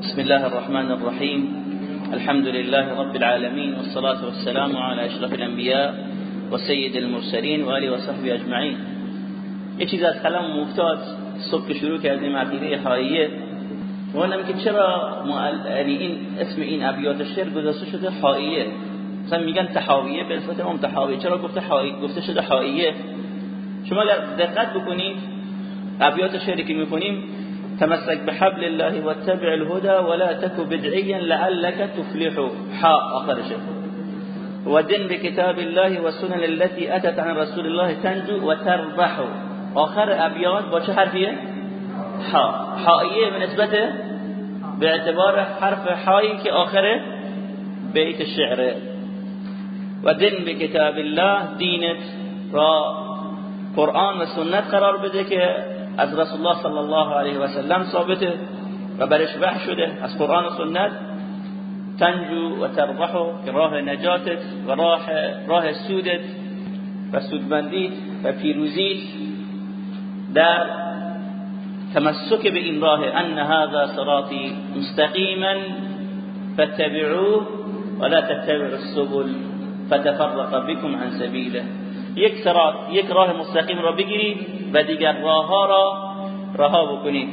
بسم الله الرحمن الرحيم. الحمد لله رب العالمين والصلاة والسلام على أشرف الأنبياء وسيد المرسلين وآله وصحبه أجمعين. یه چیز از کلام مفتاد صبح شروع کردیم عقیده حاییه و که چرا اسم این ابیات شعر گذاشته شده حاییه مثلا میگن تحاویه به صفت امام تحاویه. چرا گفته حایی گفته شده حاییه شما اگر دقت بکنید ابیات شعری که میکنیم تمسك بحبل الله واتبع الهدى ولا تك بدعيا لعلك تفلح. حاء آخر شيء. ودن بكتاب الله والسنن التي أتت عن رسول الله تنجو وتربح. آخر أبيات با حرفیه؟ حاء حائیه به باعتبار حرف حایی که آخر بیت الشعر ودن بكتاب الله دينت را قرآن و سنت قرار بده که از رسول الله صلی الله علیه و سلم ثابته و برش وحی شده از قرآن و سنت. تنجو و تربحو که راه نجاتت و راه راه سودت و سودمندیت و پیروزیت در تمسک به این راه ان هذا صراطی مستقیما فاتبعوه ولا تتبعوا السبل فتفرق بكم عن سبيله یک سرات یک راه مستقیم را بگیرید. و دیگر راه ها را رها بکنید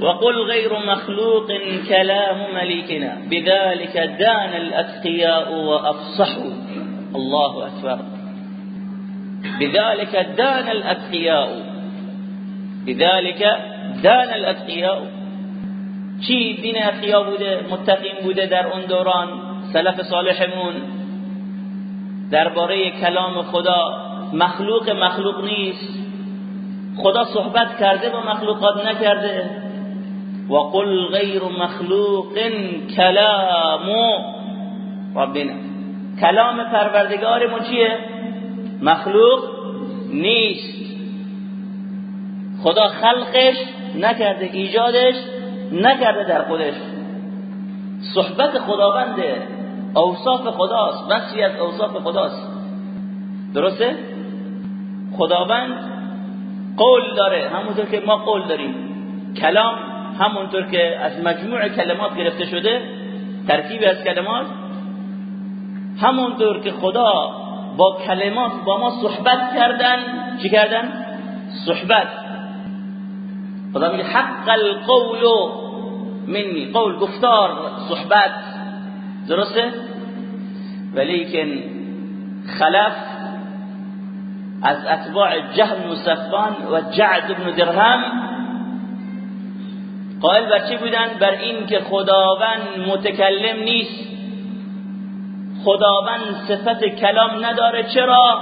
وقل غير مخلوق كلام مليكنا بذلك دان الاتقياء وافصحوا الله اكبر بذلك دان الاتقياء بذلك دان الاتقياء چی دین اتقیا بوده؟ متقین بوده در اون دوران سلف صالحمون. درباره کلام خدا. مخلوق مخلوق نیست. خدا صحبت کرده با مخلوقات نکرده. و قل غیر مخلوق کلام. ربنا. کلام پروردگارمون چیه؟ مخلوق نیست. خدا خلقش نکرده ایجادش نکرده در خودش. صحبت خداونده اوصاف خداست بخشی از اوصاف خداست. درسته؟ خداوند قول داره همونطور که ما قول داریم. کلام همونطور که از مجموع کلمات گرفته شده ترکیب از کلمات همونطور که خدا با کلمات با ما صحبت کردن چی کردن؟ صحبت. خدا میگه حق القول منی قول گفتار صحبت. درسته؟ ولیکن خلف از اتباع جهم صفان و جعد بن درهم قائل بر چی بودن؟ بر این که خداوند متکلم نیست. خداوند صفت کلام نداره. چرا؟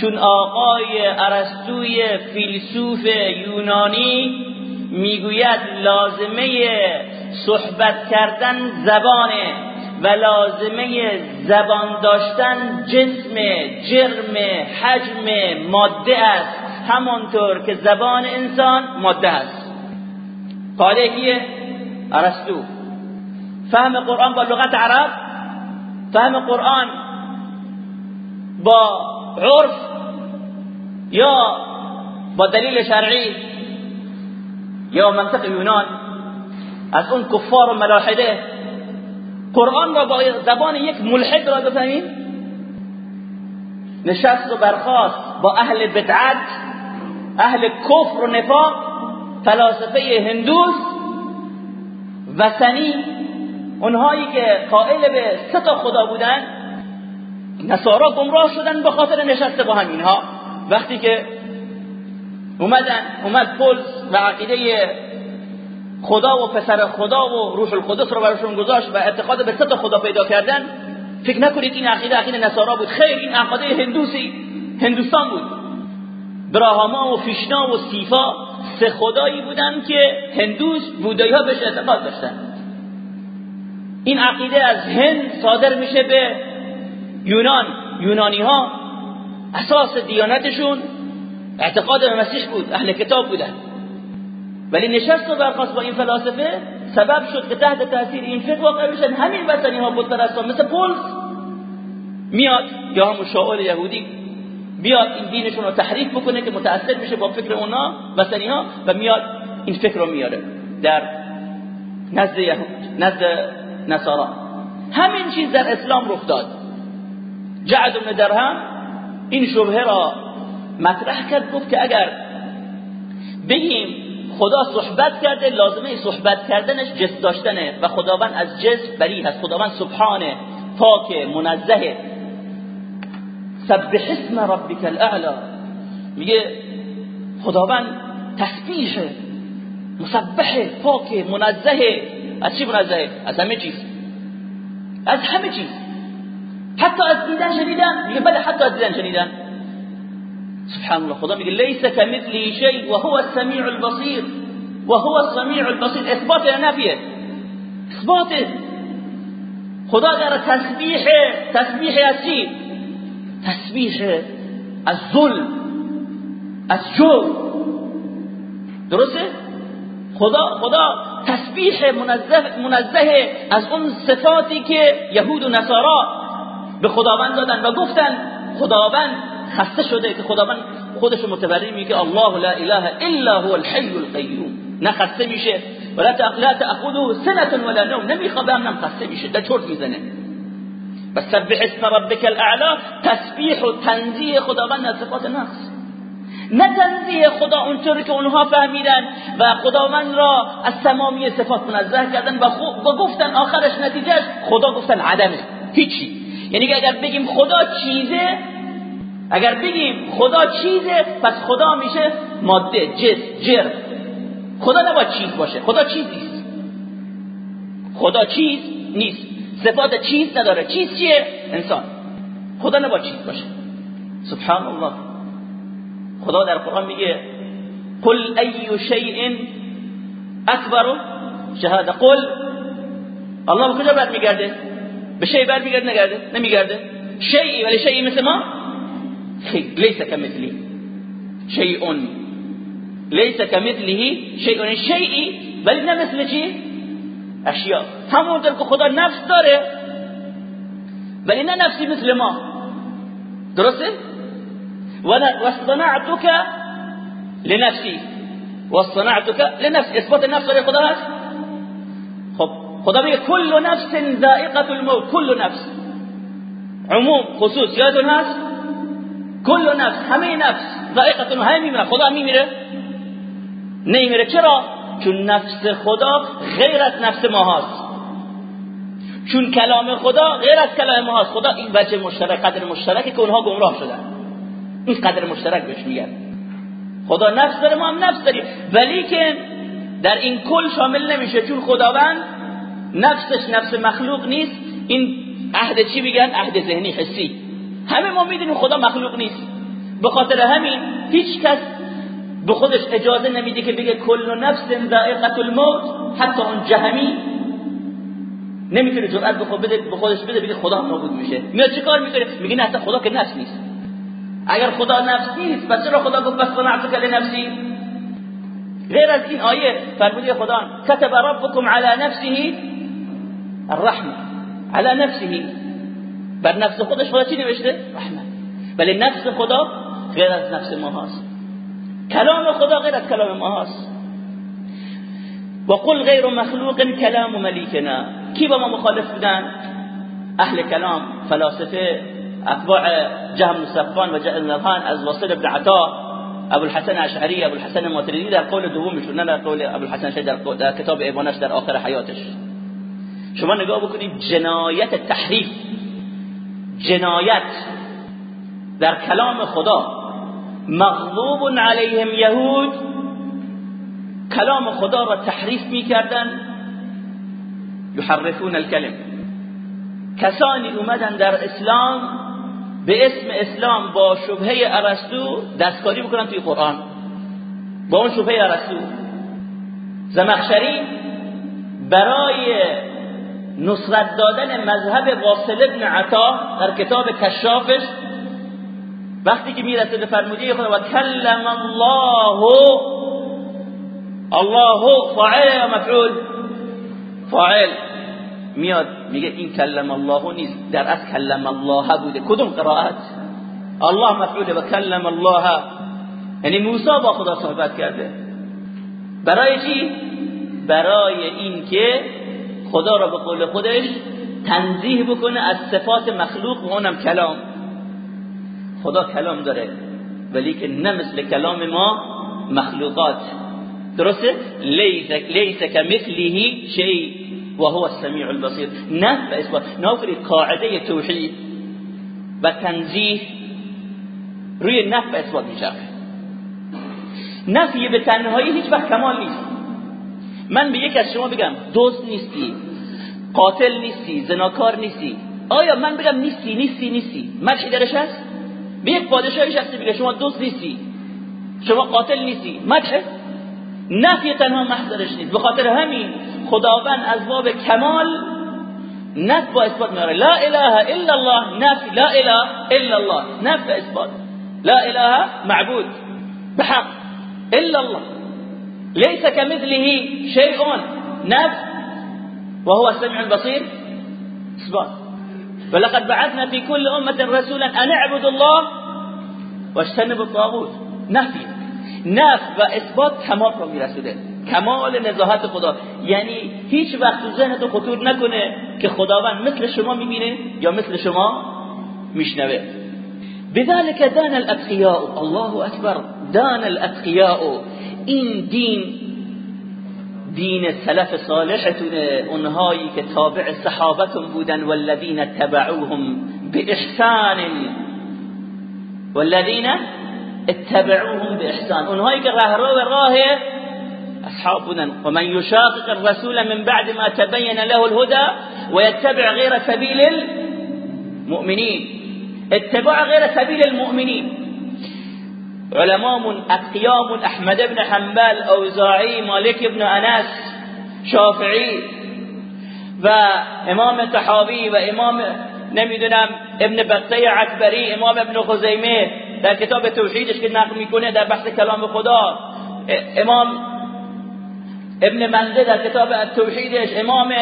چون آقای ارسطوی فیلسوف یونانی می‌گوید لازمه صحبت کردن زبانه. و لازمه زبان داشتن جسم جرم حجم ماده است. همانطور که زبان انسان ماده است. قاله کیه؟ ارسطو. فهم قرآن با لغت عرب؟ فهم قرآن با عرف یا با دلیل شرعی یا منطق یونان؟ از اون کفار و ملاحده قرآن را با زبان یک ملحد را بفهمیم نشست و برخواست با اهل بدعت اهل کفر و نفاق فلاسفه هندوس وسنی اونهایی که قائل به سه خدا بودن نصارا گمراه شدن به خاطر نشسته با همینها. وقتی که اومدن اومد پولس و عقیده خدا و پسر خدا و روح القدس رو براشون گذاشت و اعتقاد به ست خدا پیدا کردن. فکر نکنید این عقیده عقیده نصارا بود. خیر این عقیده هندوسی هندوستان بود. براهاما و فیشنا و سیفا سه خدایی بودن که هندوس بودایی ها بهش اعتقاد داشتن. این عقیده از هند صادر میشه به یونان. یونانی ها اساس دیانتشون اعتقاد به مسیح بود. اهل کتاب بودن. ولی نشست و برخواست با این فلاسفه سبب شد که تحت تاثیر این فکر واقع بشن. همین وطنی ها بود مثل پولس. میاد یا همون شاول یهودی بیاد این دینشون رو تحریف بکنه که متأثر میشه با فکر اونا وطنی ها و میاد این فکر رو میاره در نزد یهود نزد نصارا. همین چیز در اسلام رخ داد. جعد بن درهم این شبهه را مطرح کرد گفت که اگر بگیم خدا صحبت کرده لازمه صحبت کردنش جس داشتنه و خداوند از جس بری هست. خداوند سبحانه پاک منزه. سبح اسم ربک الاعلا. میگه خداوند تسبیح مسبح پاک منزه. از چی منزه؟ از همه چیز. از همه چیز. حتی از دیدن شنیدن. میگه بله حتی از دیدن شنیدن. سبحان الله. خدا میگه لیس کمثلی شیء و هو السمیع البصیر. و هو السمیع البصیر. اثبات نفیه؟ اثبات. خدا در تسبیح تسبیح چی؟ تسبیح از ظلم از جور. درسته؟ خدا خدا تسبیح منزه, منزه از اون صفاتی که یهود و نصارا به خداوند دادن و گفتن خداوند خسته شده که خداوند خودش متبرئ میگه الله لا اله الا هو الحي القيوم نه خسته میشه ولا لا تاخذه سنه ولا نوم. نمیخوابه هم خسته میشه ده چرت می‌زنه. سبح اسم ربك الاعلى تسبیح و تنزیه خداوند از صفات نقص نه تنزیه خدا اونطوری که اونها فهمیدن و خداوند را از تمامی صفات منزه کردن و, و گفتن آخرش نتیجهش خدا گفتن عدمه. هیچی. یعنی اگر بگیم خدا چیزه اگر بگیم خدا چیزه پس خدا میشه ماده جس جرم. خدا نباید چیز باشه. خدا چیز نیست. خدا چیز نیست. صفات چیز نداره. چیز چیه؟ انسان. خدا نباید چیز باشه. سبحان الله خدا در قرآن میگه قل ای شیء اکبر شهاده قل الله کجا برمیگرده؟ به شیء برمیگرده نگرده نمیگرده. شیئی ولی شیئی مثل ما؟ لیس کمثلی شیء لیس کمثله شیء شیئی ولی نه مثل چی اشیا همونطور که خدا نفس داره. ولی نه نفسی مثل ما؟ درسته واصطنعتك لنفسي. واصطنعتك لنفسي. إثبات النفس داره خدا. هست خب خدا میگه کل نفس ذائقة الموت. کل نفس. عموم خصوص یادتون هست کل نفس همه نفس. ذائقه همه میمیره خدا میمیره؟ نمیره چرا؟ چون نفس خدا غیر از نفس ما هست چون کلام خدا غیر از کلام ما هست خدا این وجه مشترک قدر مشترکی که اونها گمراه شدن. این قدر مشترک بهش میگن. خدا نفس داره ما هم نفس داریم. ولی که در این کل شامل نمیشه. چون خداوند نفسش نفس مخلوق نیست. این عهد چی میگن؟ عهد ذهنی حسی. همه ما می‌دونیم خدا مخلوق نیست. به خاطر همین هیچ کس به خودش اجازه نمیده که بگه کل نفس ذائقه الموت حتی اون جهمی نمی‌تونه جرأت بده به خودش بده بگه خدا نابود میشه. میاد چیکار می‌کنه؟ میگه نه خدا که نفس نیست. اگر خدا نفس نیست پس چرا خدا گفت بس صنعتک لنفسی غیر از این آیه فرمودی خدا كتب ربكم على نفسه الرحمه على نفسه. بر نفس خودش خدا چی نوشته؟ رحمه ولی نفس خدا غیر از نفس ما هست کلام خدا غیر از کلام ما هست و قل غیر مخلوق کلام ملیکنا. کی با ما مخالف بودن؟ اهل کلام فلاسفه اتباع جهم صفان و نظان از واصل ابن عطا ابو الحسن اشعری ابو الحسن ماتریدی در قول دومشون نه در قول ابو الحسن شهید در, در کتاب ایوانش در آخر حیاتش. شما نگاه بکنید جنایت تحریف جنایت در کلام خدا مغضوب علیهم یهود کلام خدا را تحریف می‌کردن یحرفون الکلم. کسانی اومدن در اسلام به اسم اسلام با شبهه ارسطو دستکاری بکنن توی قرآن. با اون شبهه ارسطو. زمخشری برای نصرت دادن مذهب واصل ابن عطا در کتاب کشافش. وقتی که می‌رسه به فرموده خدا و کلم الله الله فاعل یا مفعول. فاعل میاد میگه این کلم الله نیست در از کلم الله بوده. کدوم قرائت؟ الله مفعول و کلم الله. یعنی موسی با خدا صحبت کرده. برای چی؟ برای اینکه خدا را به قول خودش تنزیه بکنه از صفات مخلوق و اونم کلام. خدا کلام داره ولی که نه مثل کلام ما مخلوقات. درسته؟ لیس لیس کمثله شیء و هو السمیع البصیر. نه به اثبات. قاعده توحید و تنزیه روی نفع اثبات میشه نفی به تنهایی هیچ وقت کمال نیست. من به یک از شما بگم دوست نیستی قاتل نیستی زناکار نیستی. آیا من بگم نیستی نیستی نیستی؟ مدحی درش هست؟ به یک پادشاهی شخصی بگه شما دوست نیستی. شما قاتل نیستی. مدحه نفی تنها محضرش نیست. به خاطر همین خداوند از باب کمال نفی با اثبات میاره. لا اله الا الله نفی. لا اله الا الله نفی اثبات. لا اله معبود. بحق الا الله. ليس كمثله شيء. نفي وهو السميع البصير. اثبات ولقد بعثنا في كل أمة رسولا أن اعبدوا الله واجتنبوا الطاغوت. نفی نف و إثبات کمال رو میرسوده کمال نزاهت خدا. یعنی هیچ وقت تو ذهنت خطور نکنه که خداوند مثل شما میبینه یا مثل شما میشنوه. بذلك دان الاتقیاء الله اکبر دان الاتقیاء این دین دین سلف صالحتونه اونهایی که تابع صحابتون بودن والذین تبعوهم بإحسان. والذین اتبعوهم بإحسان. اونهایی که رهرو راه اصحاب بودن. ومن يشاقق الرسول من بعد ما تبين له الهدى ويتبع غير سبيل المؤمنين اتباع غير سبيل المؤمنين علماء اقيام احمد بن حنبل اوزاعي مالك بن انس شافعي و امام طحاوی و امام نمی‌دونم ابن بطه عکبری امام ابن خزیمه در کتاب توحیدش که نقل می‌کنه در بحث کلام خدا امام ابن منده در کتاب توحیدش امام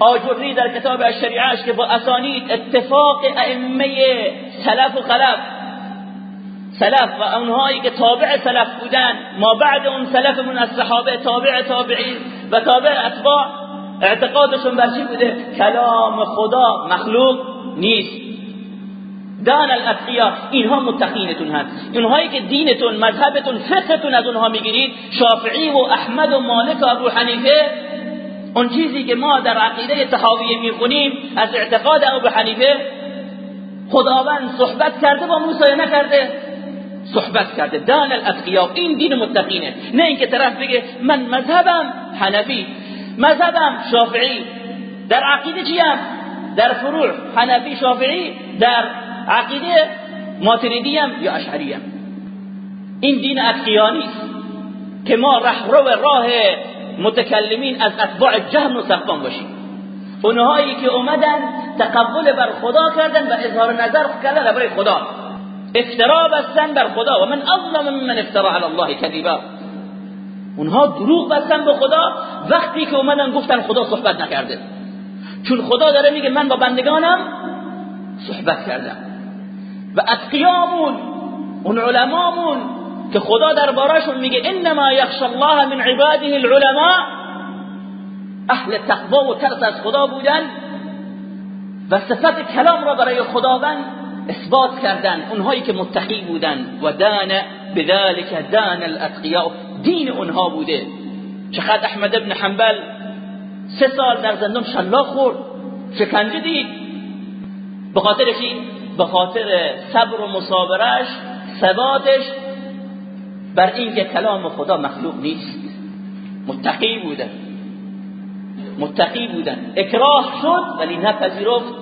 آجوری در کتاب الشریعهش که با اسانید اتفاق ائمه سلف و خلف سلف و اونهایی که تابع سلف بودن. ما بعد اون سلفمون از صحابه تابع تابعین و تابع اتباع. اعتقادشون بر چی بوده؟ کلام خدا مخلوق نیست. دان الاتقیا اینها متقینتون هست. اینهایی که دینتون مذهبتون فقهتون از اونها می‌گیرید شافعی و احمد و مالک و ابو حنیفه اون چیزی که ما در عقیده تحاویه می‌خونیم از اعتقاد ابو حنیفه خداوند صحبت کرده با موسی نکرده. صحبت کرده. دان الاتقیا این دین متقینه. نه اینکه طرف بگه من مذهبم حنفی. مذهبم شافعی. در عقیده چیم در فروع. حنفی شافعی. در عقیده ماتریدی هم یا اشعری هم. این دین اتقیانی که ما رهرو راه متکلمین از اتباع جهم و صفان باشیم. اونهایی که اومدن تقبل بر خدا کردن و اظهار نظر کردن برای خدا. افترا بستن بر خدا. و من اظلم من افترا علی الله کذبا. اونها دروغ بستن به خدا. وقتی که اومدن گفتن خدا صحبت نکرده. چون خدا داره میگه من با بندگانم صحبت کردم. و اتقیامون اون علمامون که خدا دربارشون میگه انما یخش الله من عباده العلماء. اهل تقوا و ترس از خدا بودن. و صفت کلام را برای خداوند اثبات کردن اونهایی که متقی بودن و دان بذلك دان الاتقیاء. دین اونها بوده. چقدر احمد ابن حنبل سه سال در زندان شلاق خورد شکنجه دید. به خاطر به خاطر صبر و مصابرش ثباتش. بر اینکه کلام خدا مخلوق نیست. متقی بودن متقی بودن. اکراه شد ولی نپذیرفت.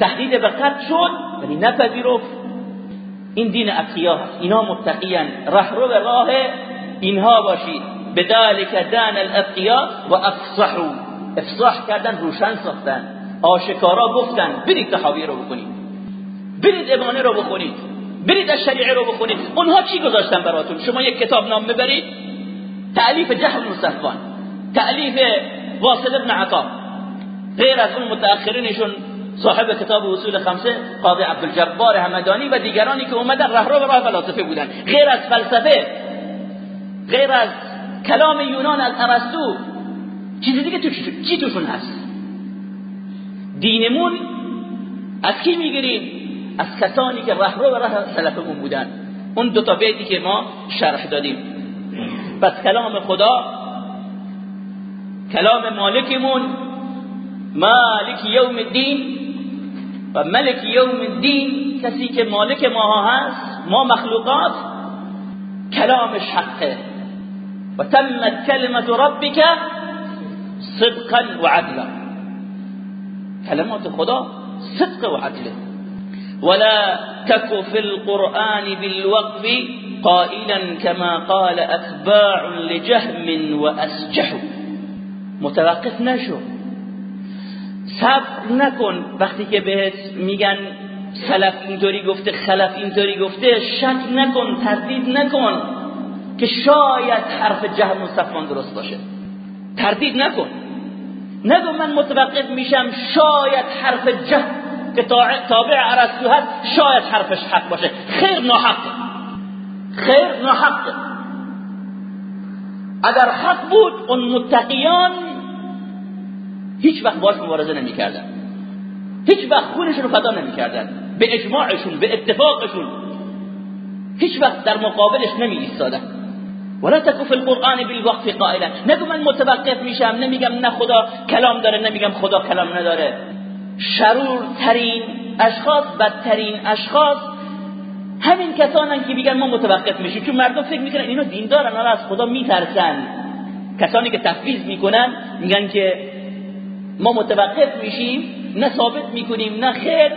تهدید به قتل شد. ولی نپذیرفت. این دین اتقیا اینا متقیان. رهرو راه اینها باشید. بذلك دان الاتقیا و افصحوا. افصاح کردن روشن ساختن. آشکارا گفتن برید تحاوی رو بکنید. برید ابانه رو بخونید. برید از شریعه رو بخونید. اونها چی گذاشتن براتون؟ شما یک کتاب نام ببرید. تعلیف جهل مصفان تعلیف واصل ابن عطا. غیر از اون متأخرینشون صاحب کتاب اصول خمسه قاضی عبدالجبار همدانی و دیگرانی که اومدن به راه فلاسفه بودن. غیر از فلسفه غیر از کلام یونان از ارسطو چیز دیگه تو چی توشون هست؟ دینمون از کی می‌گیریم؟ از کسانی که و راه سلفمون بودن. اون دو تا بیتی که ما شرح دادیم. پس کلام خدا کلام مالکمون مالک یوم الدین و ملک یوم الدین کسی که مالک ما هست ما مخلوقات کلامش حقه. و تمت کلمت ربک صدقا و عدلا. کلمات خدا صدق و عدله. ولا تك في القرآن بالوقف قائلا كما قال اتباع لجهم واسجح متوقف نشو. صبر نکن. وقتی که بهت میگن سلف اینطوری گفته خلف اینطوری گفته شک نکن تردید نکن که شاید حرف جهم و صفان درست باشه. تردید نکن. نگو من متوقف میشم شاید حرف جهم که تابع عرستو هست شاید حرفش حق باشه. خیر ناحق. خیر ناحق. اگر حق بود اون متقیان هیچ وقت باش مبارزه نمی‌کردن. هیچ وقت خونشون رو فدا نمی‌کردن. به اجماعشون به اتفاقشون. هیچ وقت در مقابلش نمی ایستادن ولا تکو فی القرآن بالوقت قائلا. نگو من متوقف میشم نمیگم نه خدا کلام داره نمیگم خدا کلام نداره. شرور ترین اشخاص بدترین اشخاص همین کسانن که میگن ما متوقف میشیم. چون مردم فکر می‌کنن اینا دیندارن حالا از خدا میترسن. کسانی که تفویض می‌کنن میگن که ما متوقف میشیم نه ثابت می‌کنیم نه خیر.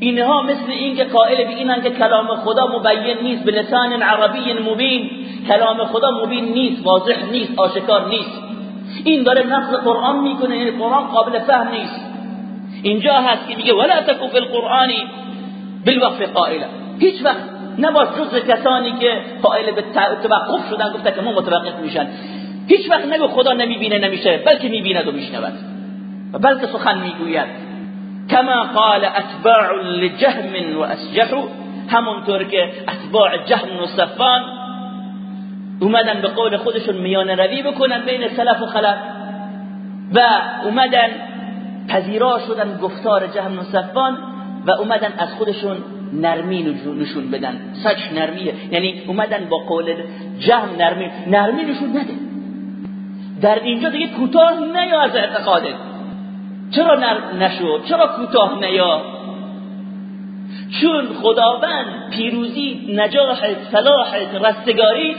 اینها مثل این که قائل به اینن که کلام خدا مبین نیست به لسان عربی مبین. کلام خدا مبین نیست واضح نیست آشکار نیست. این داره نقض قرآن می‌کنه یعنی قرآن قابل فهم نیست. اینجا هست که میگه ولا تکو فی القرآن بالوقف قائلا. هیچ وقت نباش جز کسانی که قائل به توقف شدن گفته که ما متوقف میشن. هیچ وقت نگو خدا نمی‌بینه نمیشه بلکه می‌بیند و میشنود. بلکه سخن می‌گوید. کما قال اتباع لجهم و اسجح همونطور که اتباع جهم و صفان اومدن به قول خودشون میان روی بکنن بین سلف و خلف و اومدن پذیرا شدن گفتار جهم و صفان و اومدن از خودشون نرمی نشون بدن. سچ نرمیه. یعنی اومدن با قول جهم نرمی. نرمی نشون نده. در اینجا دیگه کوتاه نیا از اعتقاده. چرا نشد؟ چرا کوتاه نیا چون خداوند پیروزی نجاحت صلاحت رستگاری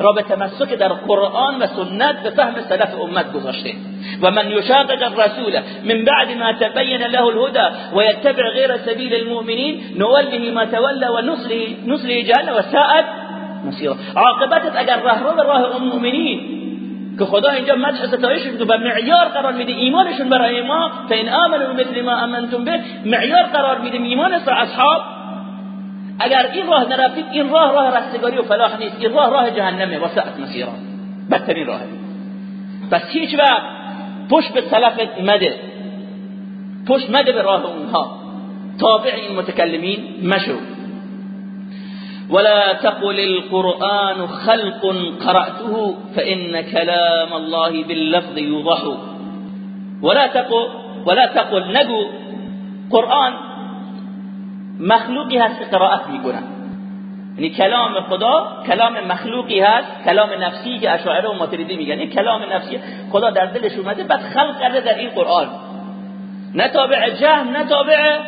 را به تمسک در قرآن و سنت به فهم سلف امت گذاشته. و من یشاقق الرسول من بعد ما تبین له الهدى ويتبع غير سبيل المؤمنين نوله ما تولى ونصله نصله جهنم وساءت مصيره عاقبتت اگر راه راه المؤمنین که خدا اینجا مدح ستایش رو به معیار قرار میده ایمانشون برای ما فین آمنوا مثل ما امنتم به معیار قرار میده ایمان اصحاب. اگر این راه نرفتید این راه راه رستگاری و فلاح نیست این راه راه جهنمه. و ساعت مسیرا. بدترین راه پس هیچ وقت پشت به سلفت مده. پشت مده به راه اونها. تابع این متکلمین مشو. ولا تقل القرآن خلق قرأته فإن كلام الله باللفظ يوضح. ولا تقل ولا تقل نگو قرآن مخلوقی هست که قرائت میکنن یعنی کلام خدا کلام مخلوقی هست کلام نفسی که اشاعره و ماتریدی میگن. این کلام نفسی خدا در دلش اومده بعد خلق کرده در این قرآن. نه تابع جهم نه تابع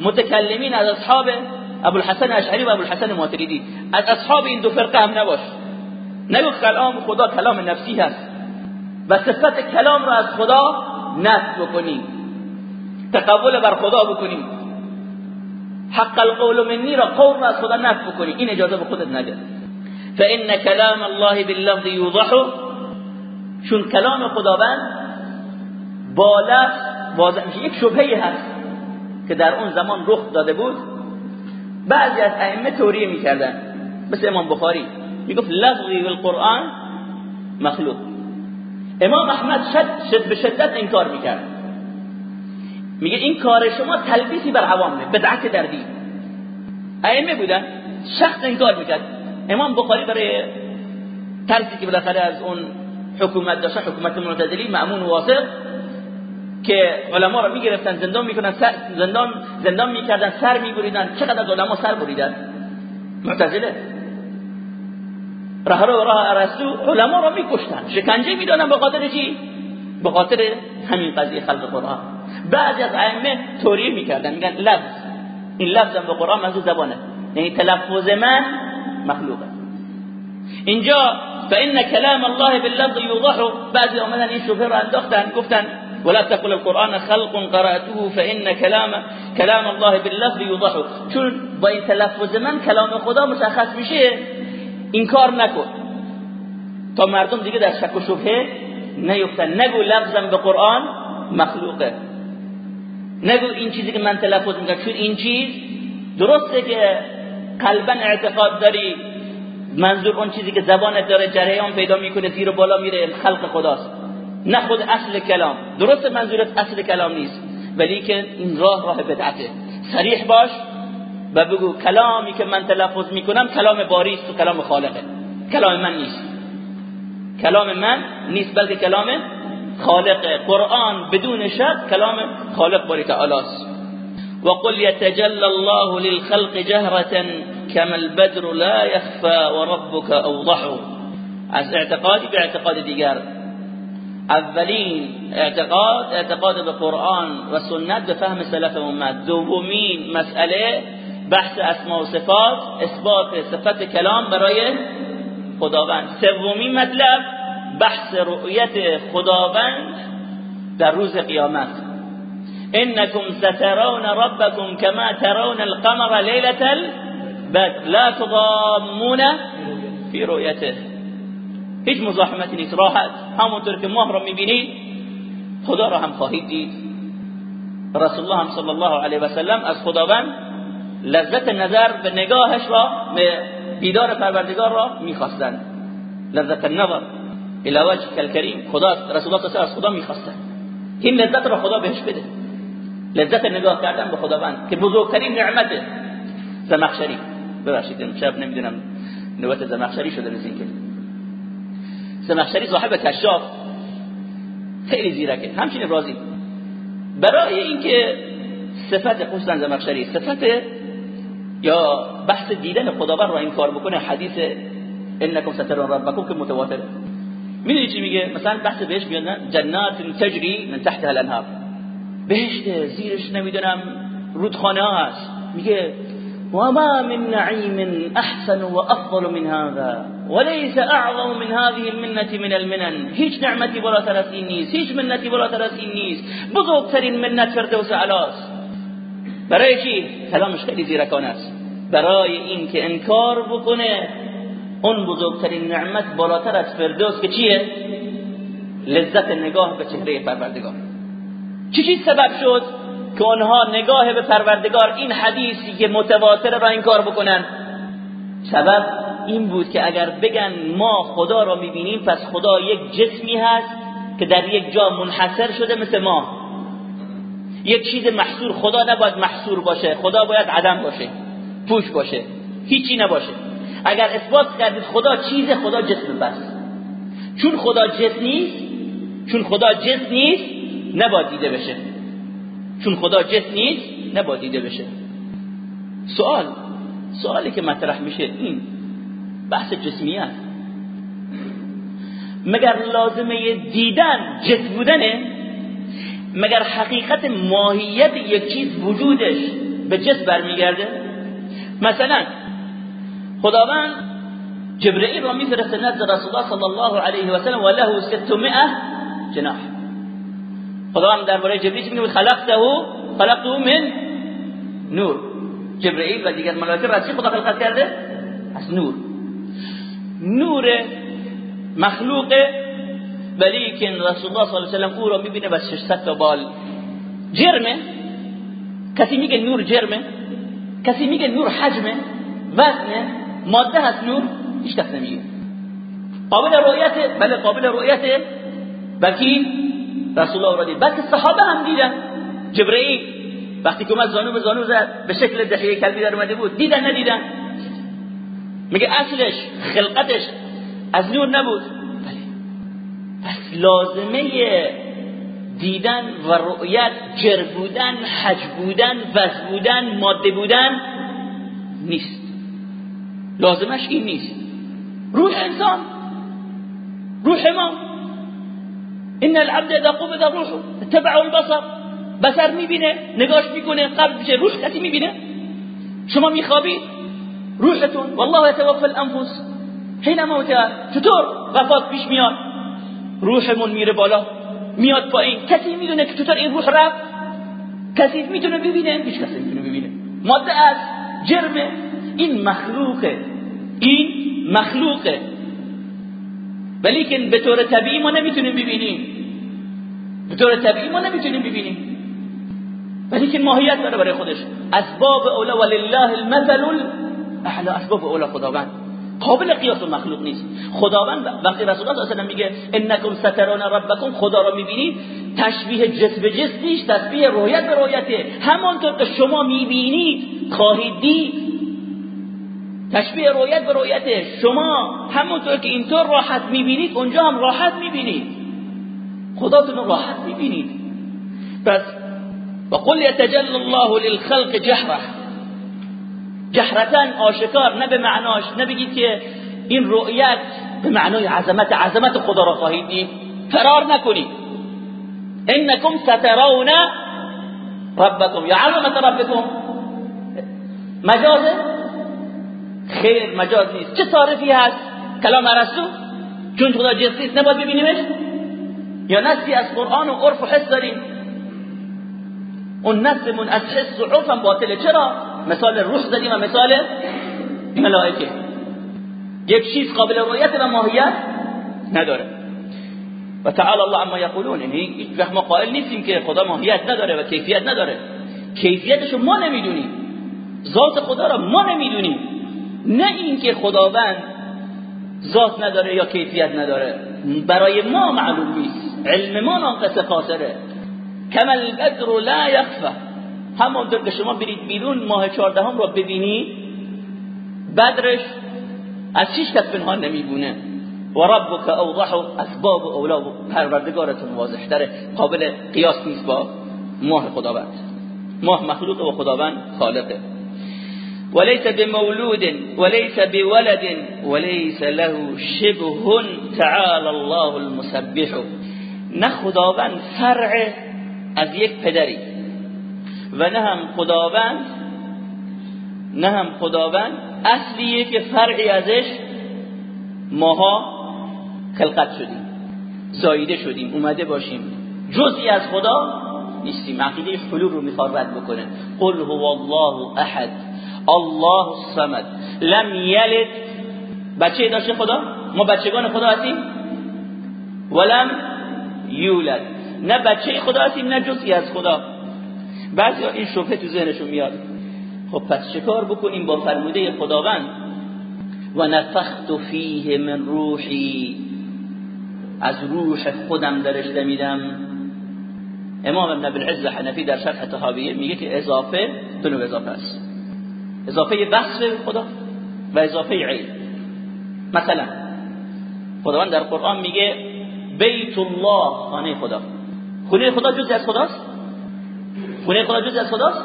متکلمین از اصحاب ابو الحسن اشعری و ابو الحسن ماتریدی. از اصحاب این دو فرقه هم نباش. نگو کلام خدا کلام نفسی هست. و صفت کلام را از خدا نفی بکنی تقبل بر خدا بکنی حق القول منی را قول را از خدا نفی بکنی این اجازه به خودت نده. فان کلام الله باللفظ یوضح. چون کلام خداوند با لفظ واضح یک شبهه هست که در اون زمان رخ داده بود. بعضی از ائمه توریه می‌کردن. مثل امام بخاری. می‌گفت لفظی بالقرآن مخلوق. امام احمد شد, شد به شدت انکار می‌کرد. میگه این کار شما تلبیسی بر عوامه بدعت در دین ائمه بودن شخص انکار می‌کرد. امام بخاری برای ترسی که بالاخره از اون حکومت داشته حکومت معتدلی معمون واثق که علما رو می‌گرفتن زندان می‌کنن زندان زندان می‌کردن سر میبریدن. چقدر از علما سر بریدن؟ معتزله. راه رو راه ارسطو علما رو میکشتن. شکنجه می‌دادن به خاطر چی؟ به خاطر همین قضیه خلق قرآن. بعضی از ائمه توریه می‌کردن. میگن لفظ. این لفظم به قرآن منظور زبانه. یعنی تلفظ من مخلوقه. اینجا فإن كلام الله باللفظ يوضح بعضی آمدن این شبهه رو انداختن گفتن ولا تقل القرآن خلق قرأته فإن كلام كلام الله باللفظ يوضح. چون با این تلفظ من کلام خدا مشخص میشه این کار نکن. تا مردم دیگه در شک و شبهه نیفتن. نگو لفظم به قرآن مخلوقه. نگو این چیزی که من تلفظ می‌کنم. چون این چیز درسته که قلبا اعتقاد داری. منظور اون چیزی که زبانت داره جریان پیدا می‌کنه زیر و بالا میره. خلق خداست. نه خود اصل کلام. درست منظورت اصل کلام نیست ولی که این راه راه بدعته. صریح باش و بگو کلامی که من تلفظ می‌کنم کلام باری و کلام خالقه. کلام من نیست. کلام من نیست بلکه کلام خالق قرآن بدون شک کلام خالق باری تعالی است. وقل يتجلى الله للخلق جهرة كما البدر لا يخفى وربك أوضح از اعتقادی به اعتقاد دیگر اولین اعتقاد اعتقاد به قرآن و سنت به فهم سلف امت. دومین مسئله بحث اسماء و صفات اثبات صفت کلام برای خداوند. سومین مطلب بحث رؤیت خداوند در روز قیامت. انکم سترون ربکم کما ترون القمر لیلة البدر. لا تضامون فی رؤیته. هیچ مزاحمتی نیست. راحت. همونطور که ماه رو می‌بینید خدا را هم خواهید دید. رسول الله هم صلی الله علیه و سلم از خداوند لذت نظر به نگاهش را به دیدار پروردگار را می‌خواستند لذت النظر الى وجه الكریم خدا رسول الله از خدا می‌خواستند این لذت را خدا بهش بده. لذت نگاه کردن به خداوند که بزرگترین نعمت زمخشری. ببخشید شب نمی‌دونم نوبت زمخشری شده که زمخشری صاحب کشاف. خیلی زیرکه. همچین ابرازی برای اینکه صفت خصوصا زمخشری صفت یا بحث دیدن خداوند را این کار بکنه حدیث انکم سترون ربکم که متواتره می‌دونی چی میگه؟ مثلا بحث بهش میاد جنات تجری من تحتها الانهار. بهشت زیرش نمی‌دونم رودخانه ها هست میگه وما من نعيم احسن وافضل من هذا. وليس اعظم من هذه المنه من المنن. هیچ نعمتی بالاتر از این نیست. هیچ منتی بالاتر از نیست. بزرگترین منت فردوس علاست. برای چی؟ کلامش خیلی زیرکانه است. برای این که انکار بکنه اون بزرگترین نعمت بالاتر از فردوس که چیه؟ لذت نگاه به چهره پروردگار. چی چیز سبب شد؟ که آنها نگاه به پروردگار این حدیثی که متواتر را این کار بکنن. سبب این بود که اگر بگن ما خدا را می‌بینیم پس خدا یک جسمی هست که در یک جا منحصر شده مثل ما. یک چیز محصور خدا نباید محصور باشه خدا باید عدم باشه پوش باشه هیچی نباشه. اگر اثبات کردید خدا چیز خدا جسم بس. چون خدا جسم نیست چون خدا جسم نیست نباید دیده بشه. چون خدا جسم نیست نباید دیده بشه. سوال سوالی که مطرح میشه این بحث جسمیت. مگر لازمه دیدن جسم بودنه؟ مگر حقیقت ماهیت یک چیز وجودش به جسم برمیگرده؟ مثلا خداوند جبرئیل را میفرسته نزد رسول الله صلی الله علیه و سلم و له 600 جناح. خداوند درباره جبرئیل میگه؟ خلقته خلقته من نور. جبرئیل و دیگر ملائکه را خدا خلقت کرده؟ از نور. نور مخلوق ولیکن رسول الله صلی الله علیه و سلم او را می‌بینه بس 600 تا بال جرمه. کسی میگه نور جرمه کسی میگه نور حجمه وزنه ماده هست نور هیچ کس نمیگه. قابل رؤیت بله قابل رؤیت بلکه رسول الله را دید. بلکه صحابه هم دیدن. جبرئیل وقتی که اومد زانو به زانو زد به شکل دحیه کلبی در اومده بود. دیدن ندیدن. میگه اصلش خلقتش از نور نبود. بله. پس لازمه دیدن و رؤیت جر بودن حج بودن وز بودن ماده بودن نیست. لازمش این نیست. روح انسان. روح ما. ان العبد اذا قبض روحه تبع البصر. بصر می‌بینه نگاش می‌کنه قبل بشه روح کسی می‌بینه؟ شما میخوابید؟ روحتون والله يتوفى الانفس حين موتها چطور وفات پیش میاد؟ روحمون میره بالا میاد پایین. کسی می‌دونه که چطور این روح رفت؟ کسی می‌تونه ببینه؟ هیچ کسی می‌تونه ببینه. ماده از جرمه. این مخلوقه. این مخلوقه. ولی که به طور طبیعی ما نمی‌تونیم ببینیم. به طور طبیعی ما نمی‌تونیم ببینیم. ولی که ماهیت داره برای خودش. اسباب اولا ولله المثل الاعلى اسباب اولا خداوند. قابل قیاس و مخلوق نیست. خداوند وقتی رسول الله صلی میگه انکم سترون ربکم خدا را می‌بینید؟ تشبیه جسم به جسم نیست تشبیه رویت به رویته. همانطور که شما می‌بینید خواهید دید تشبیه رویت به رویته. شما همونطور که اینطور راحت می‌بینید اونجا هم راحت می‌بینید. خداتون راحت می‌بینید. پس وقل يتجلى الله للخلق جهره جهرتن آشکار نه به معناش. نه بگید که این رؤیت به معنای عظمت عظمت خدا را خواهید دید. فرار نکنید. انکم سترون ربکم. یا عظمت ربکم. مجازه؟ خیر مجاز نیست. چه تعریفی هست؟ کلام ارسطو چون خدا جنس نباید ببینیمش؟ یا نسی از قرآن و عرف و حس داریم؟ اون نسمون از حس و عرف هم باطله. چرا؟ مثال روح زدیم و مثال ملائکه. یک چیز قابل رویت و ماهیت نداره. و تعالی الله عما یقولون یعنی وقت ما قائل نیستیم که خدا ماهیت نداره و کیفیت نداره. کیفیتشو ما نمی‌دونیم. ذات خدا را ما نمی‌دونیم. نه اینکه خداوند ذات نداره یا کیفیت نداره. برای ما معلوم نیست. علم ما ناقص قاصره کما البدر لا یخفى همونطور که شما برید بیرون ماه چهاردهم را ببینید بدرش از هیچ کس پنهان نمیبونه. و ربک اوضح اسباب اولا پروردگارتون واضحتره. قابل قیاس نیست با ماه خداوند. ماه مخلوق و خداوند خالقه. وليس بمولود وليس بولد وليس له شبه تعالى الله المسبح. نه خداوند فرع از یک پدری و نه هم خداوند نه هم خداوند اصلیه که فرعی ازش ماها خلقت شدیم زایده شدیم اومده باشیم. جزئی از خدا نیستیم. عقیده حلول رو می‌خواد بکنه. قل هو الله احد. الله الصمد لم یلد بچه داشته خدا؟ ما بچگان خدا هستیم. ولم یولد. نه بچه خدا هستیم نه جزئی از خدا. بعضی این شبهه تو ذهنشون میاد. خب پس چکار بکنیم با فرموده خداوند؟ و نفخت فیه من روحی. از روح خودم درش دمیدم. امام ابن العز حنفی در شرح تهاویه میگه که اضافه دو اضافه است. اضافه بحث خدا و اضافه عین مثلا خداوند در قرآن میگه بیت الله خانه خدا. خونه خدا جز از خداست؟ خونه خدا جز از خداست؟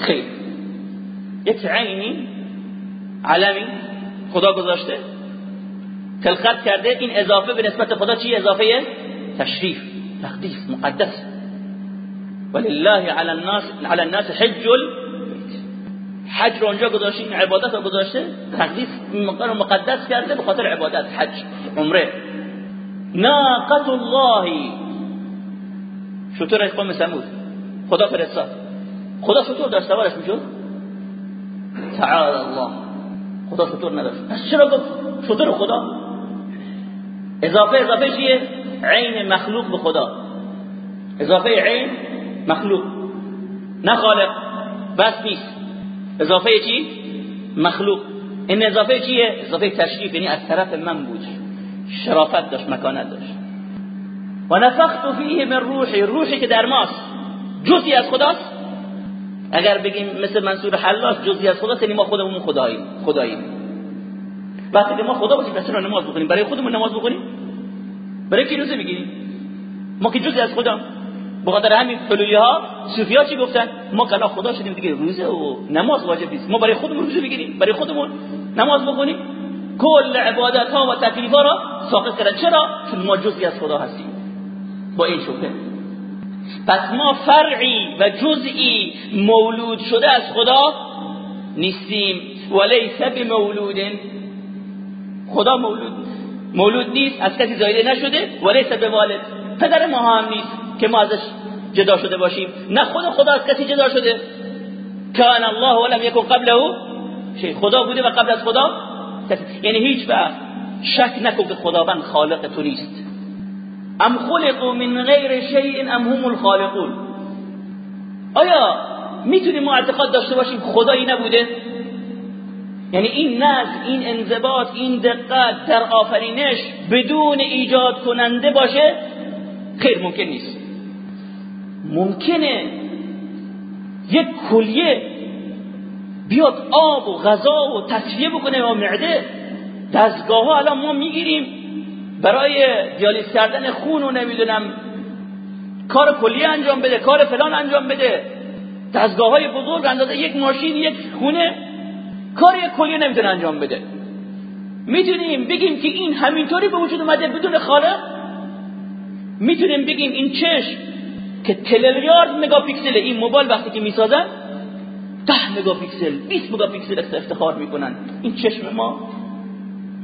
خیر. یک عینی علمی خدا گذاشته خلقت کرده این اضافه به نسبت خدا چی؟ اضافه تشریف تقدیس مقدس. ولله علی الناس علی الناس حج حج رو اونجا گذاشته این عبادت رو گذاشته تقدیس مقام مقدس کرده به خاطر عبادت حج عمره. ناقت الله. شطور قوم سمود خدا فرستاد. خدا شطور داشت سوارش می‌شد. تعالی الله. خدا شطور نداشت. پس چرا گفت شطور خدا؟ اضافه اضافه چیه؟ عین مخلوق به خدا. اضافه عین مخلوق. نه خالق. بس نیست. اضافه چی؟ مخلوق. این اضافه چیه؟ اضافه تشریف یعنی از طرف من بود. شرافت داشت مکانت داشت. و نفخت فیه من روحی روحی که در ماست. جزی از خداست. اگر بگیم مثل منصور حلاس جزی از خداست یعنی ما خودمون خداییم خداییم. وقتی ما خدا باشیم پس چرا نماز بخونیم؟ برای خودمون نماز بخونیم؟ برای کی روزه بگیریم ما که جزی از خدا بخاطر همین حلولی ها صوفی چی گفتن؟ ما کلا خدا شدیم دیگه روزه و نماز واجب نیست. ما برای خودمون روزه بگیریم برای خودمون نماز بخونیم. کل عبادت ها و تکلیف ها را ساقط کردن. چرا؟ چون ما جزی از خدا هستیم. با این شبهه. پس ما فرعی و جزئی مولود شده از خدا نیستیم. ولیس بمولود. خدا مولود مولود نیست از کسی زایده نشده. ولیس بوالد. پدر ما هم نیست. که ما ازش جدا شده باشیم. نه خود خدا از کسی جدا شده. کان الله ولم یکن قبله شی. خدا بوده و قبل از خدا یعنی هیچ وقت شک نکن که خداوند خالق تو نیست. ام خلقوا من غیر شیء ام هم الخالقون. آیا می‌تونیم ما اعتقاد داشته باشیم خدایی نبوده؟ یعنی این نظم این انضباط این دقت در آفرینش بدون ایجاد کننده باشه؟ خیر ممکن نیست. ممکنه یک کلیه بیاد آب و غذا و تصفیه بکنه و معده. دستگاه ها الان ما می‌گیریم برای دیالیز کردن خون و نمی‌دونم کار کلیه انجام بده کار فلان انجام بده. دستگاه های بزرگ اندازه یک ماشین یک خونه کار یک کلیه نمی‌تونه انجام بده. می‌تونیم بگیم که این همینطوری به وجود اومده بدون خالق می‌تونیم بگیم این چشم که تریلیارد مگاپیکسل این موبایل وقتی که می‌سازن ده مگاپیکسل 20 مگاپیکسل افتخار می‌کنن. این چشم ما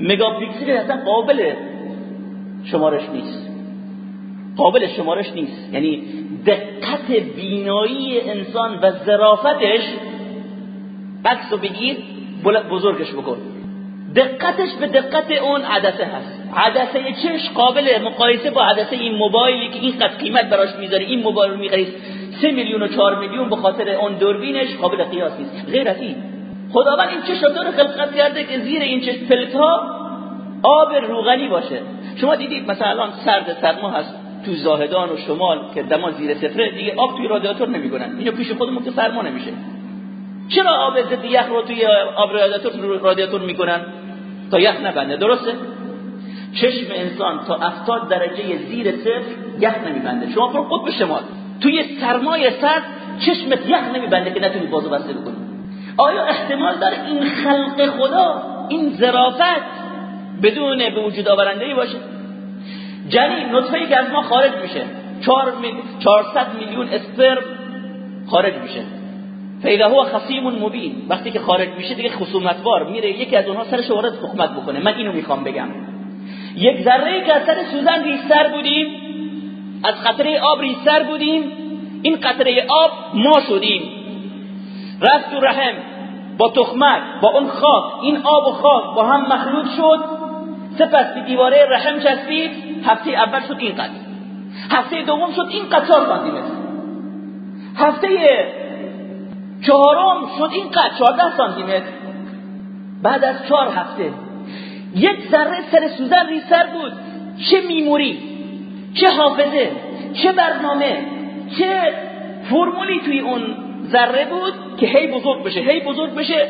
مگاپیکسل اصلا قابل شمارش نیست. قابل شمارش نیست. یعنی دقت بینایی انسان و ظرافتش رو بگیر بزرگش بکن. دقتش به دقت اون عدسه هست. عدسه چش قابل مقایسه با عدسه این موبایلی که این قد قیمت براش می‌ذاری این موبایل رو می‌خرید. سه میلیون و چهار میلیون به خاطر اون دوربینش قابل قیاس نیست غیر از این. خداوند این چش رو خلقت کرده که زیر این چش پلت آب روغنی باشه. شما دیدید مثلا الان سرد سرما هست تو زاهدان و شمال که دما زیر صفره دیگه آب توی رادیاتور نمی‌کنن اینو پیش خودمون که سرما نمیشه. چرا آب ضد یخ رو توی آب رادیاتور رادیاتور می‌کنن تا یخ نبنده. درسته؟ چشم انسان تا 70 درجه زیر صفر یخ نمیبنده. شما برو قطب شمال. توی سرمای سرد چشمت یخ نمیبنده که نتونی بازو بسته بکنی. آیا احتمال داره این خلق خدا این ظرافت بدون به وجود آورنده ای باشه؟ جنین نطفه که از ما خارج میشه. 400 میلیون اسپرم خارج میشه. فیدا هو خصیم مبین وقتی که خارج میشه دیگه خصومتوار میره یکی از اونها سرش وارد حکومت بکنه. من اینو می‌خوام بگم. یک ذره که از سر سوزن ریستر بودیم از قطره آب ریستر بودیم این قطره آب ما شدیم. رفت و رحم با تخمک با اون خاک این آب و خاک با هم مخلوط شد. سپس به دیواره رحم چسبید. هفته اول شد این قد هفته دوم شد این قد چهار سانتی هفته چهارم شد این قد چهارده سانتی بعد از چهار هفته. یک ذره سر سوزن ریسر بود. چه میموری چه حافظه چه برنامه چه فرمولی توی اون ذره بود که هی بزرگ بشه هی بزرگ بشه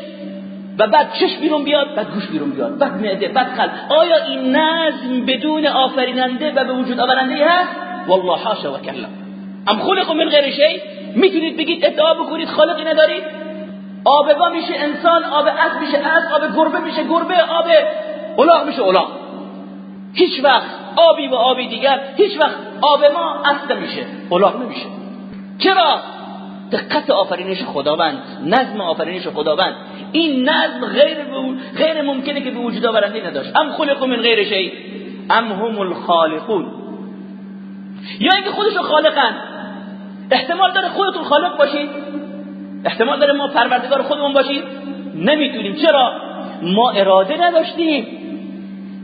و بعد چش بیرون بیاد بعد گوش بیرون بیاد. بعد معده بعد قلب. آیا این نظم بدون آفریننده و به وجود آورنده هست؟ والله حاشا و کلا. ام خلق من غیر شی می‌تونید بگید ادعا بکنید خالقی ندارید آب با میشه انسان آب اسب میشه اسب آب گربه میشه گربه آب الاغ میشه الاغ. هیچ وقت آبی و آبی دیگر هیچ وقت آب ما اسب میشه الاغ نمیشه. چرا؟ دقت آفرینش خداوند نظم آفرینش خداوند. این نظم غیر غیر ممکنه که به وجود آورنده نداشت. ام خلق من غیر شی ام هم الخالقون. یا اینکه خودشو خالقن. احتمال داره خودتون خالق باشید. احتمال داره ما پروردگار خودمون باشیم نمی‌تونیم. چرا؟ ما اراده نداشتیم.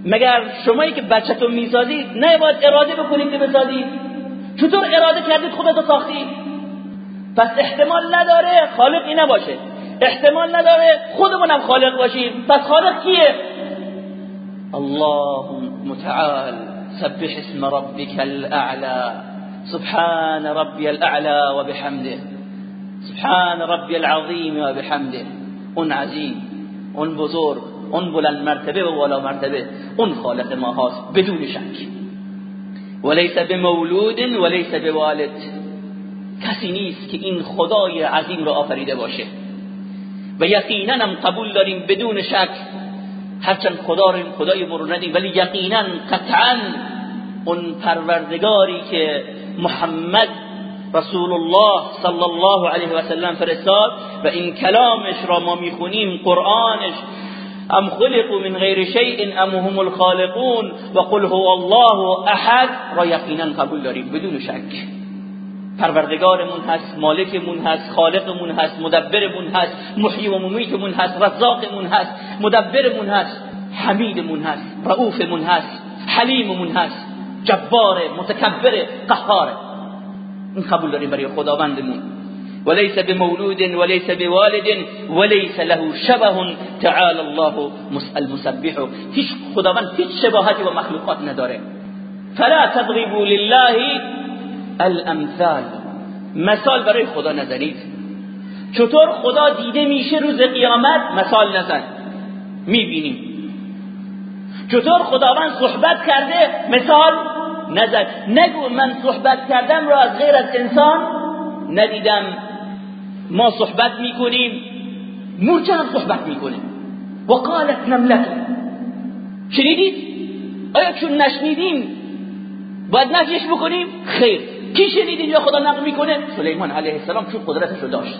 مگر شمایی که بچه‌تون می‌سازید نه باید اراده بکنید که بسازید. چطور اراده کردید خودتو ساختید؟ پس احتمال نداره خالقی نباشه. احتمال نداره خودمونم خالق باشیم. پس خالق کیه؟ الله متعال سبح اسم ربك الاعلى سبحان ربي الاعلى وبحمده. سبحان ربي العظيم وبحمده. اون عظیم اون بزرگ اون بلند مرتبه و والا مرتبه. اون خالق ما هاست بدون شک. وليس بمولود وليس بوالد. کسی نیست که این خدای عظیم را آفریده باشه. و یقینا هم قبول داریم بدون شک. هرچند خدا رو خدای برو ولی یقینا قطعا اون پروردگاری که محمد رسول الله صلی الله علیه و سلم فرستاد و این کلامش را ما می‌خونیم قرآنش ام خلقوا من غیر شیء ام هم الخالقون و قل هو الله احد را یقینا قبول داریم بدون شک پروردگارمون هست مالکمون هست خالقمون هست مدبرمون هست محیی و ممیتمون هست رزاقمون هست مدبرمون هست حمیدمون هست رؤوفمون هست حلیممون هست جبار متکبر قهار. این قبول داریم برای خداوندمون. وليس بمولود وليس بوالد وليس له شبه تعالى الله المسبح. هیچ خداوند هیچ شباهتی و مخلوقات نداره. فلا تضربوا لله الامثال. مثال برای خدا نزنید. چطور خدا دیده میشه روز قیامت؟ مثال نزن. می‌بینیم. چطور خداوند صحبت کرده؟ مثال نزد نگو من صحبت کردم را از غیر از انسان ندیدم. ما صحبت می‌کنیم. مورچه هم صحبت می‌کنه. و قالت نملت شنیدید؟ آیا چون نشنیدیم باید نفیش بکنیم؟ خیر. کی شنید اینجا خدا نقل می‌کنه؟ سلیمان علیه السلام چون قدرتش رو داشت.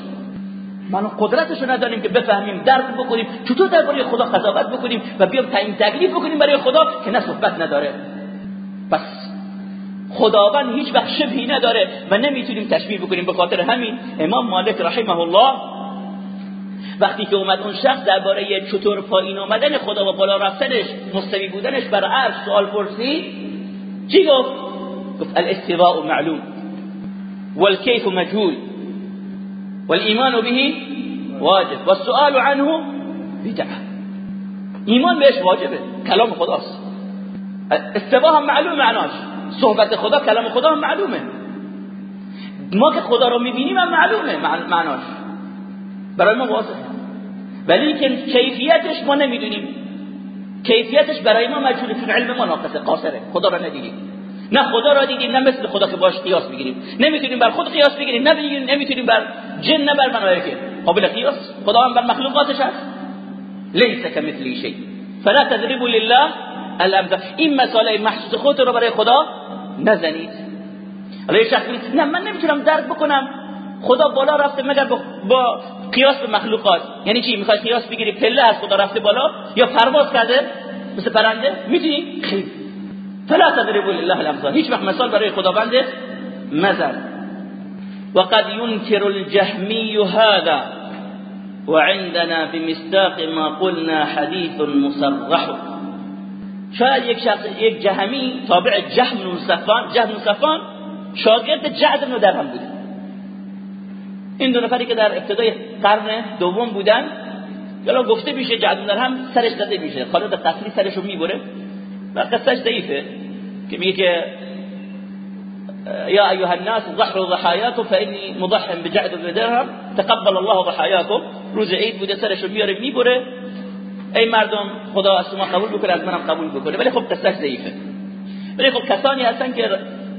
ما قدرتش رو نداریم که بفهمیم درک بکنیم چطور درباره خدا قضاوت بکنیم و بیام تعیین تکلیف بکنیم برای خدا که نه صحبت نداره. پس خداوند هیچ وقت شبهی نداره و نمی‌تونیم تشبیه بکنیم به خاطر همین امام مالک رحمه الله وقتی که اومد اون شخص درباره چطور پایین آمدن خدا و بالا رفتنش مستوی بودنش بر عرش سوال پرسی چی گفت؟ گفت الاستواء معلوم والكيف مجهول والإيمان به واجب والسؤال عنه بدعه. ایمان بهش واجبه کلام خداست. استوا معلوم معناش. صحبت خدا کلام خدا هم معلومه. ما که خدا رو می‌بینیم هم معلومه معناش. برای ما واضحه. ولی که کیفیتش ما نمی‌دونیم. کیفیتش برای ما مجهوله چون علم ما ناقصه قاصره. خدا رو ندیدیم. نه خدا را دیدیم نه مثل خدا که باش قیاس بگیریم نمی‌تونیم بر خود قیاس بگیریم نه نمی‌تونیم بر جن نه بر ملائکه. قابل قیاس خدا هم بر مخلوقاتش هست. لیس کمثلی شیء فلا تضربوا لله این مساله محسوس خود رو برای خدا نزنید. حالا شخص نه من نمی‌تونم درک بکنم. خدا بالا رفته مگر با, قیاس به مخلوقات. یعنی چی؟ می‌خوای قیاس بگیری پله از خدا رفته بالا یا پرواز کرده مثل پرنده؟ می‌تونی؟ خیر. فلا تضربوا لله الامثال. هیچ وقت مثال برای خداوند مزن وقد ينكر الجهمي هذا وعندنا بمصداق ما قلنا حديث مصرح. شاید یک شخص یک جهمی تابع جهم بن صفان جهم بن صفان شاگرد جعد بن درهم بود این دو نفری که در ابتدای قرن دوم بودن یلا گفته میشه جعد بن درهم سرش زده میشه. خالد قصری سرشو می‌بره. و قصهش ضعیفه. که میگه که يا أيها الناس ضحوا ضحاياكم فإني مضح بجعد بن درهم تقبل الله ضحاياكم روز عید بوده سرشو میاره می‌بره. ای مردم خدا از شما قبول بکنه از منم قبول بکنه. ولی خب قصهش ضعیفه. ولی خب کسانی هستن که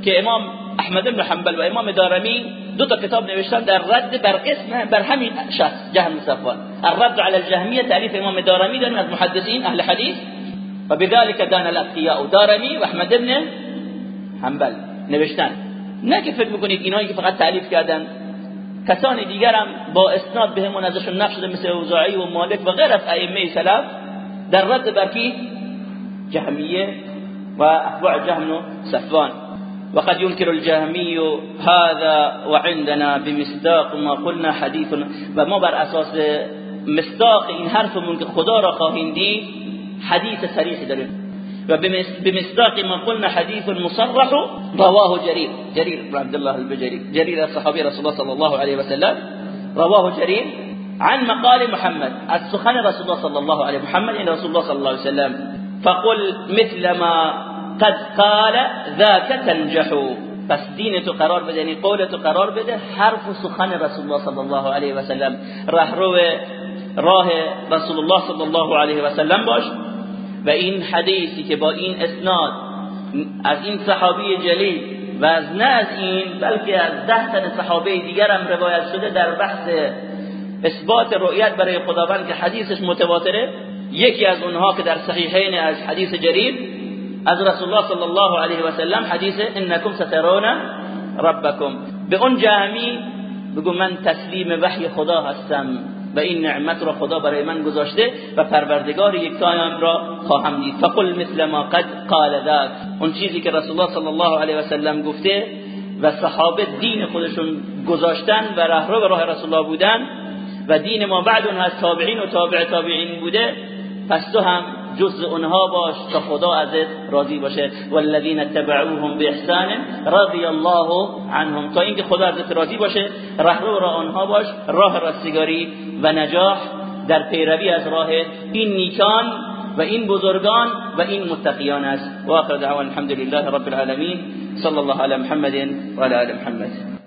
که امام احمد بن حنبل و امام دارمی دو تا کتاب نوشتن در رد بر اسم بر همین شخص جهم صفوان. الرد على الجهمیه تعریف امام دارمی داریم از محدثین اهل حدیث. و بذلك دان الاتقیاء دارمی و احمد بن حنبل نوشتن. نه که فکر می‌کنید اینایی که فقط تعریف کردن کسان دیگر هم با اسناد بهمون ازشون نقش شده مثل اوزاعی و مالک و غیر از ائمه سلف در رد بر کی؟ جهمیه و اتباع جهم و صفوان. وقد ينكر الجهمي هذا وعندنا بمصداق ما قلنا حديث. و ما بر اساس مصداق این حرفمون که خدا را خواهیم دید حدیث صریح داریم. و بمصداق ما قلنا حديث مصرح رواه جرير. جرير بن عبد الله البجري. جرير الصحابي رسول الله صلى الله عليه وسلم. رواه جرير عن مقال محمد. السخن رسول الله صلى الله عليه محمد إن رسول الله صلى الله عليه وسلم. فقل مثل ما قد قال ذاك تنجح. دین تو قرار بده یعنی قول قرار بده حرف سخن رسول الله صلی الله علیه و سلم رهرو راه رسول الله صلی الله علیه و سلم باش و این حدیثی که با این اسناد از این صحابی جلیل و از نه از این بلکه از ده تن صحابه دیگر هم روایت شده در بحث اثبات رؤیت برای خداوند که حدیثش متواتره. یکی از اونها که در صحیحین از حدیث جریر از رسول الله صلی الله علیه و سلم حدیث انکم سترون ربکم. به اون جمعی بگو من تسلیم وحی خدا هستم. و این نعمت را خدا برای من گذاشته و پروردگار یکتایم را خواهم دید. فقل مثل ما قد قال ذاک. اون چیزی که رسول الله صلی الله علیه و سلم گفته و صحابه دین خودشون گذاشتن و رهرو به راه رسول الله بودن و دین ما بعد اون از تابعین و تابع تابعین بوده پس تو هم جز اونها باش تا خدا ازت راضی باشه. والذین اتبعوهم باحسان رضی الله عنهم. تا اینکه خدا ازت راضی باشه رهرو را آنها باش. راه رستگاری و نجاح در پیروی از راه این نیکان و این بزرگان و این متقیان است. و آخر دعوان الحمد لله رب العالمین. صلی الله علی محمد و علی محمد.